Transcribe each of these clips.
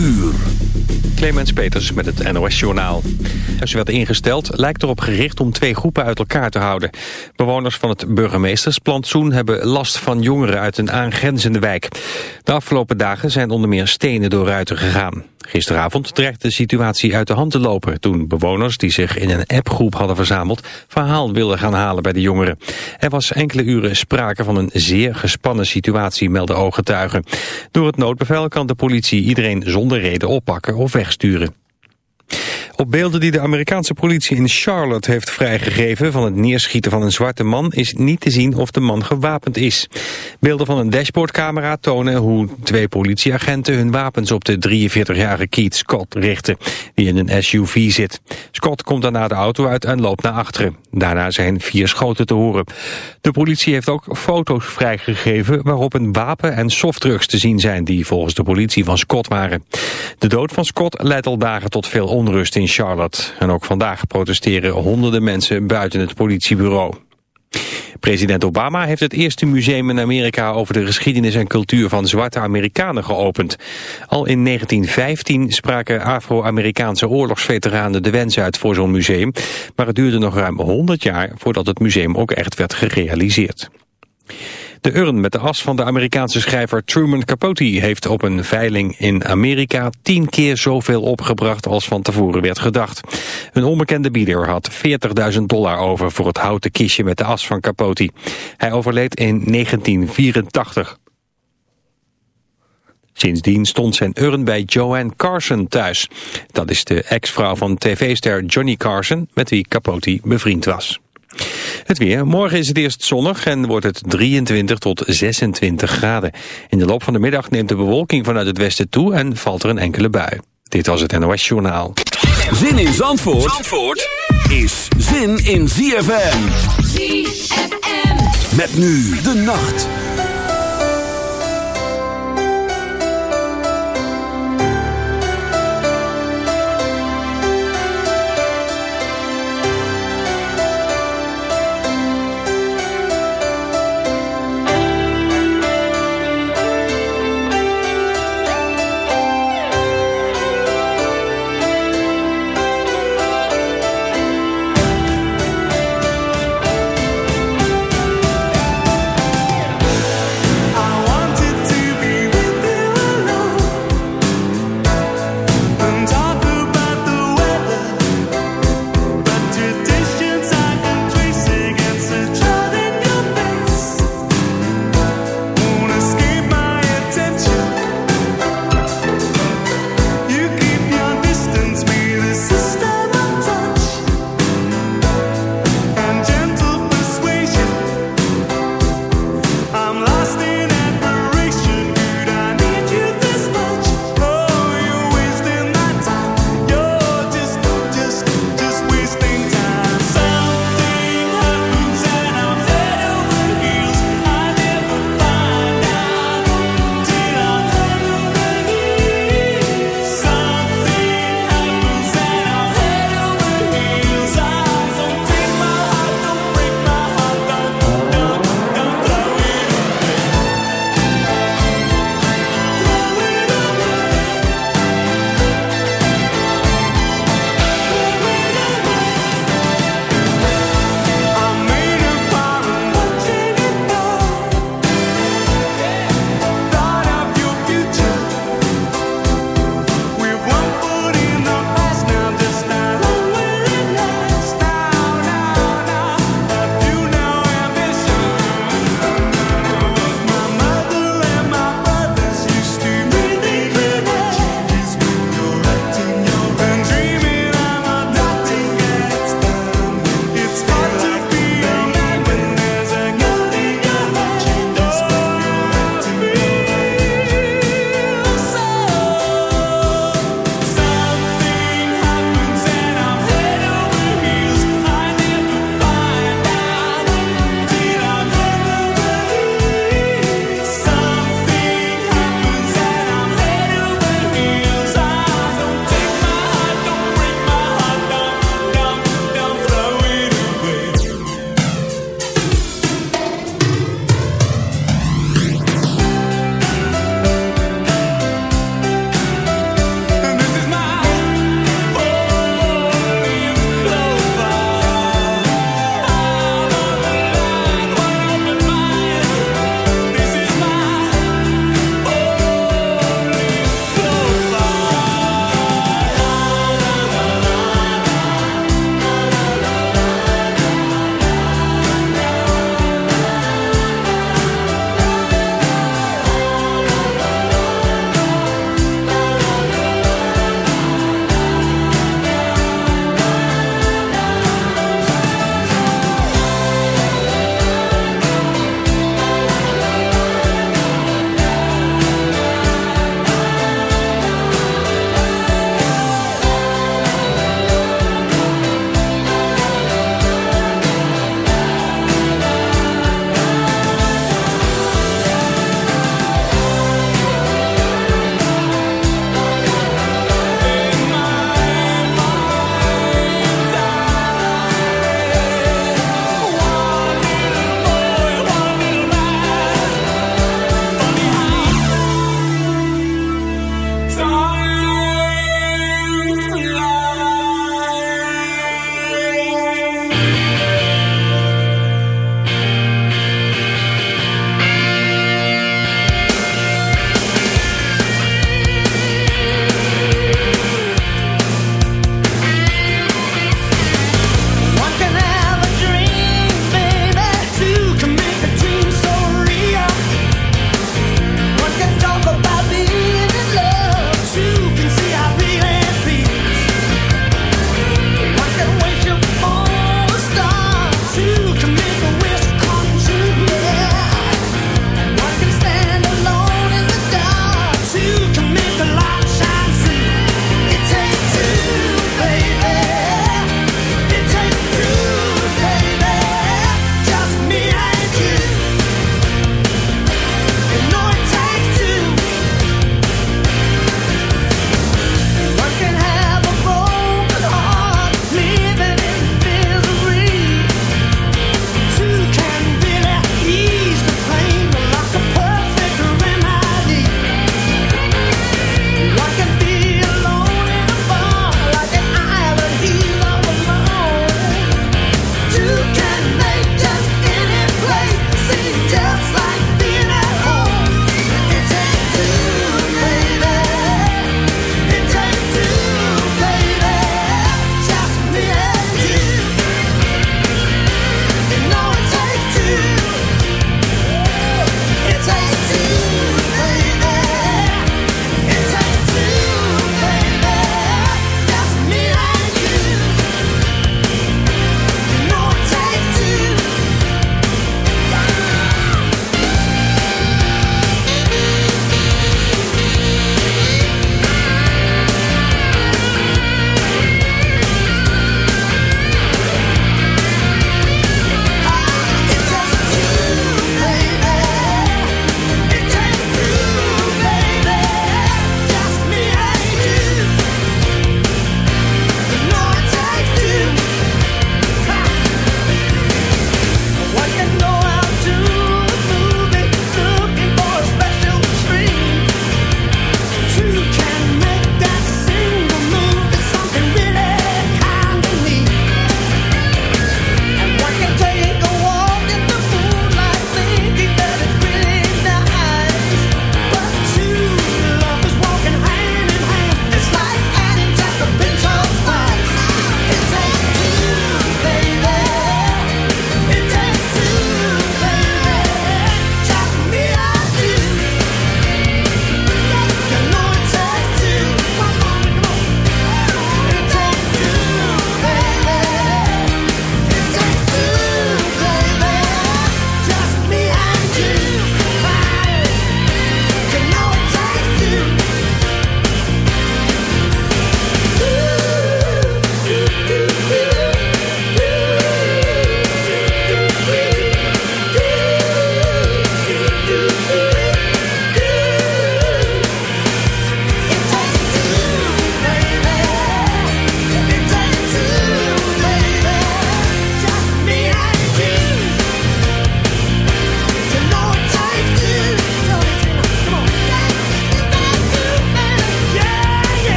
uur. Clemens Peters met het NOS-journaal. Als werd ingesteld lijkt erop gericht om twee groepen uit elkaar te houden. Bewoners van het burgemeestersplantsoen hebben last van jongeren uit een aangrenzende wijk. De afgelopen dagen zijn onder meer stenen door ruiten gegaan. Gisteravond dreigde de situatie uit de hand te lopen... toen bewoners die zich in een appgroep hadden verzameld... verhaal wilden gaan halen bij de jongeren. Er was enkele uren sprake van een zeer gespannen situatie, melden ooggetuigen. Door het noodbevel kan de politie iedereen zonder reden oppakken of wegsturen. Op beelden die de Amerikaanse politie in Charlotte heeft vrijgegeven van het neerschieten van een zwarte man is niet te zien of de man gewapend is. Beelden van een dashboardcamera tonen hoe twee politieagenten hun wapens op de 43-jarige Keith Scott richten, die in een SUV zit. Scott komt daarna de auto uit en loopt naar achteren. Daarna zijn vier schoten te horen. De politie heeft ook foto's vrijgegeven waarop een wapen en softdrugs te zien zijn die volgens de politie van Scott waren. De dood van Scott leidt al dagen tot veel onrust in Charlotte. En ook vandaag protesteren honderden mensen buiten het politiebureau. President Obama heeft het eerste museum in Amerika over de geschiedenis en cultuur van zwarte Amerikanen geopend. Al in 1915 spraken Afro-Amerikaanse oorlogsveteranen de wens uit voor zo'n museum, maar het duurde nog ruim 100 jaar voordat het museum ook echt werd gerealiseerd. De urn met de as van de Amerikaanse schrijver Truman Capote heeft op een veiling in Amerika tien keer zoveel opgebracht als van tevoren werd gedacht. Een onbekende bieder had 40.000 dollar over voor het houten kistje met de as van Capote. Hij overleed in 1984. Sindsdien stond zijn urn bij Joanne Carson thuis. Dat is de ex-vrouw van tv-ster Johnny Carson met wie Capote bevriend was. Het weer. Morgen is het eerst zonnig en wordt het 23 tot 26 graden. In de loop van de middag neemt de bewolking vanuit het westen toe en valt er een enkele bui. Dit was het NOS Journaal. Zin in Zandvoort, Zandvoort is zin in ZFM. ZFM. Met nu de nacht.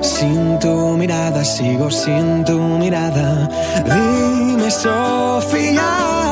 sin tu mirada, sigo sin tu mirada. Dime, Sofía.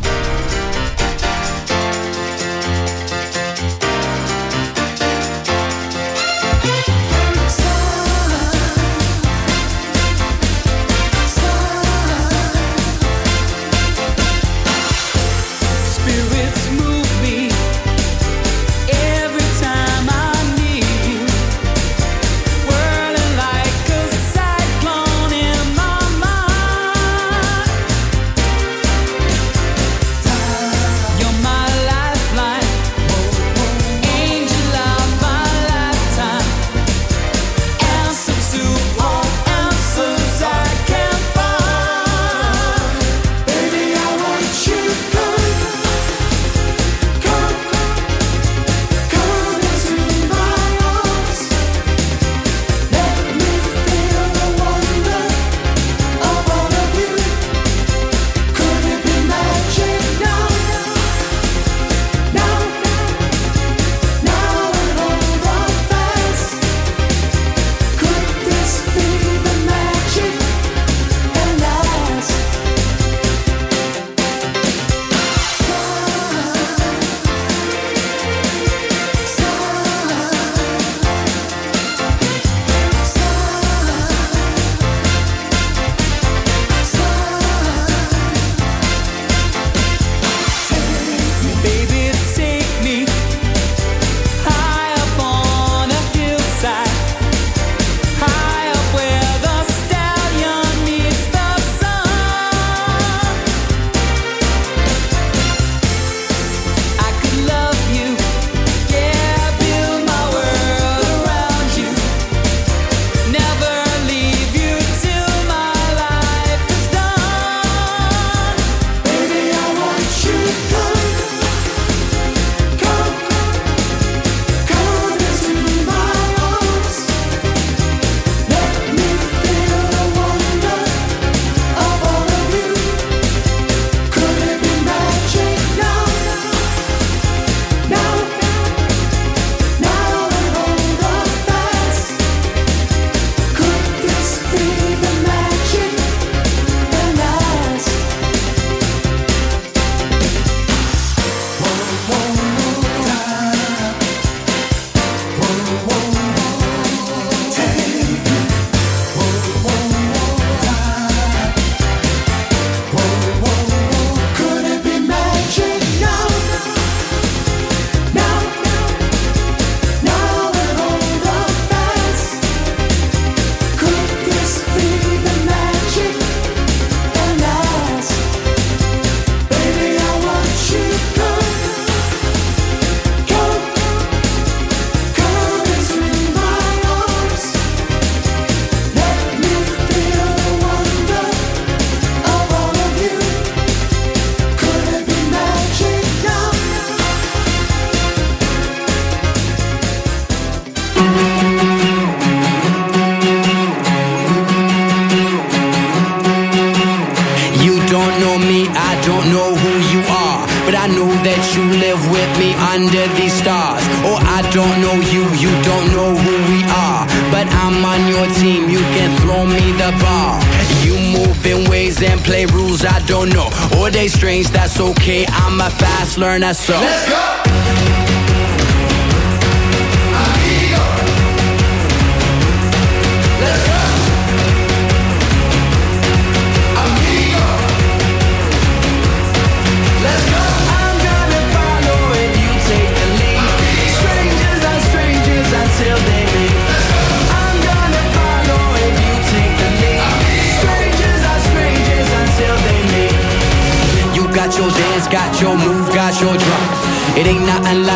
Vanessa. Let's go.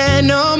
No.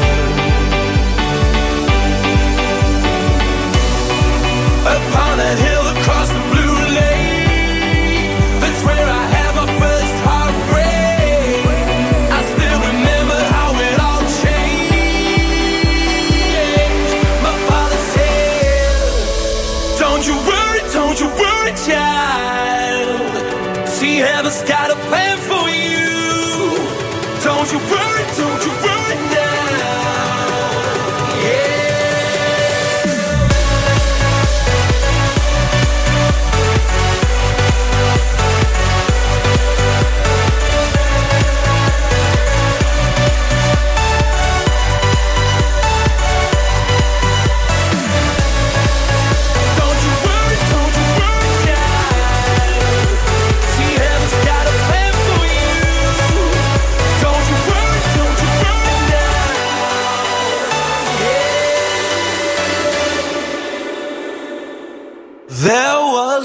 upon a hill across the blue lake. That's where I had my first heartbreak. I still remember how it all changed. My father said, Don't you worry, don't you worry, child. See, heaven's got a plan for you. Don't you worry, don't you worry now.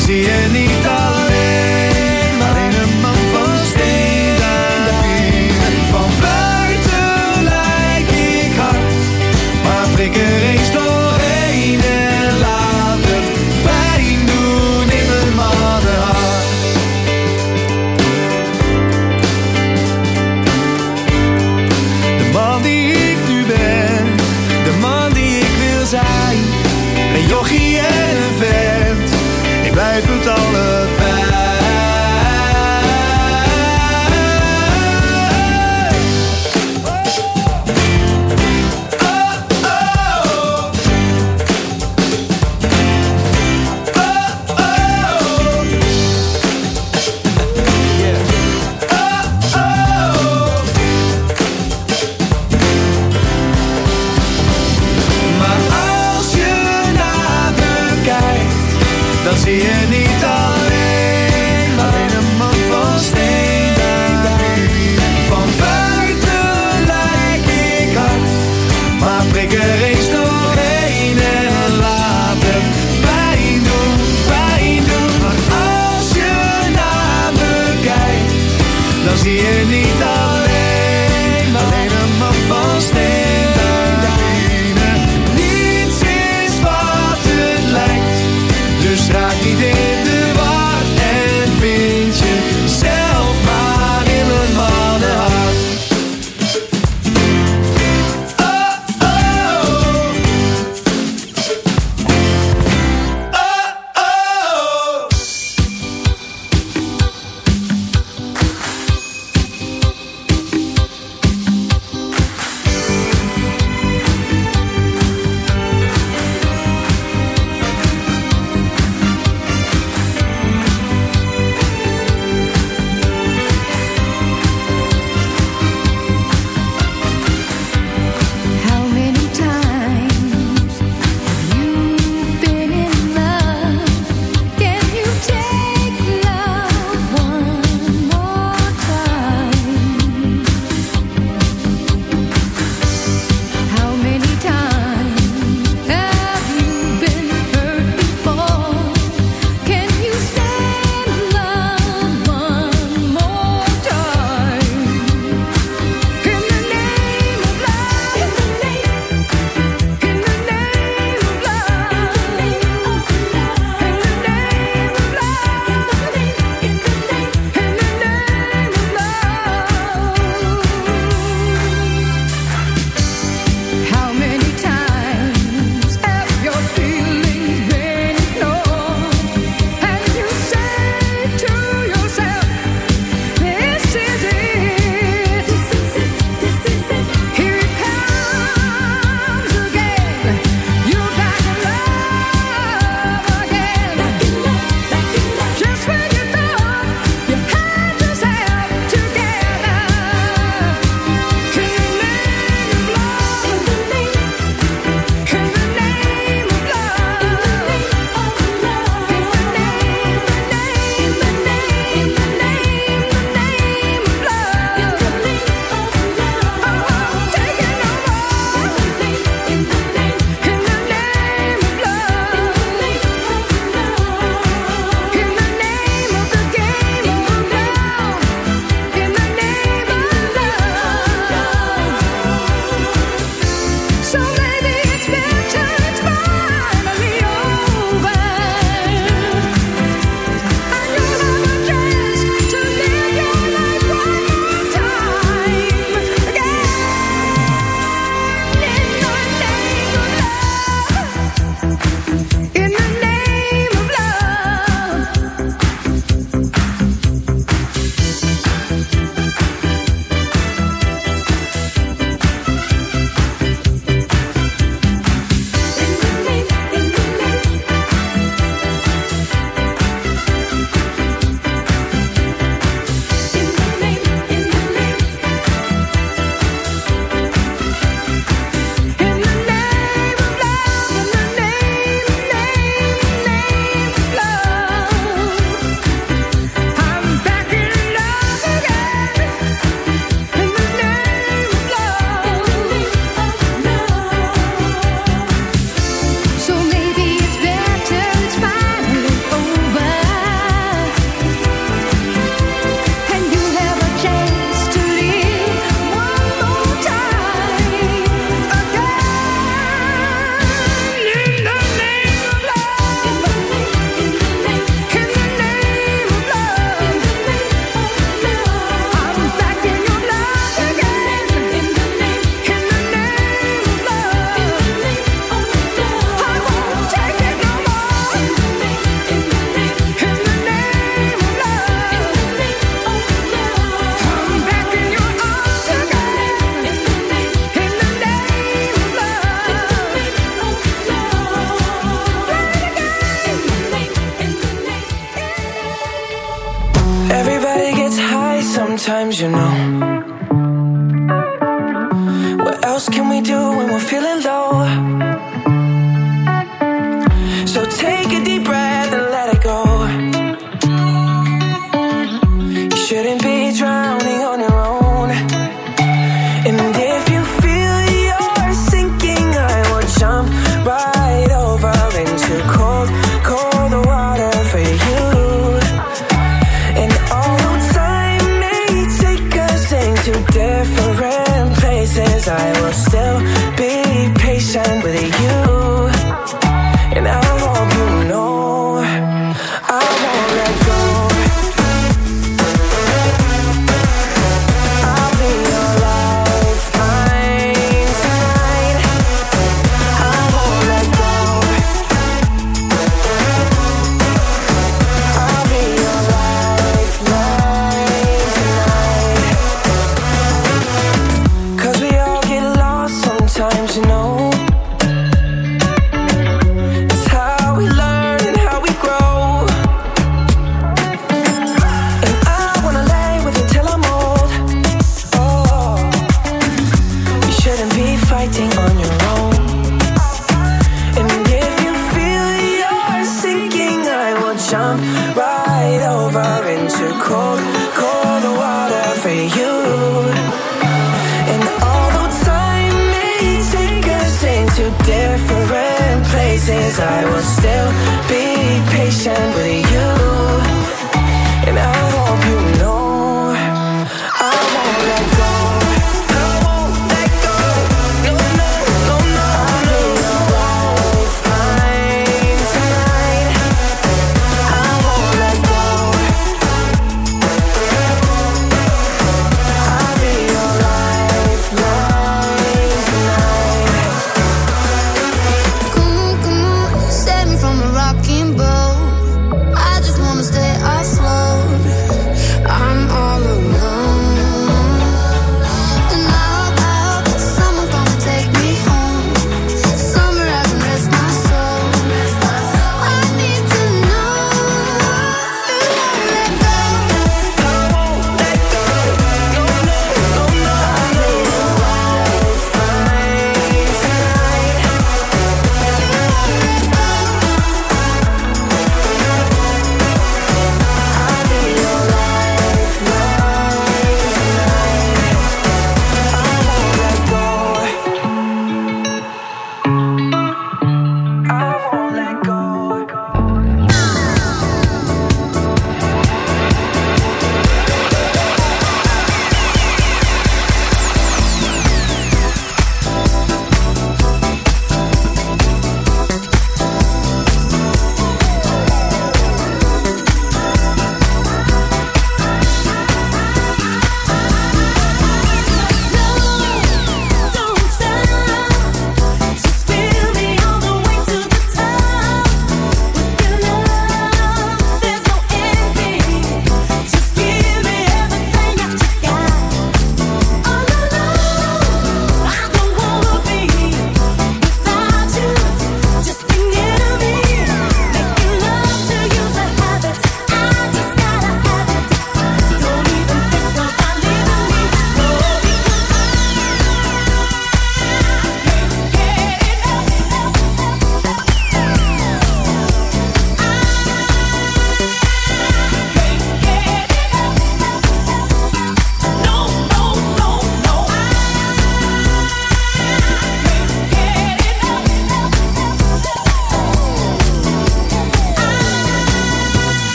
zie je niet. blijvend allen. je niet alleen, alleen een man van steen.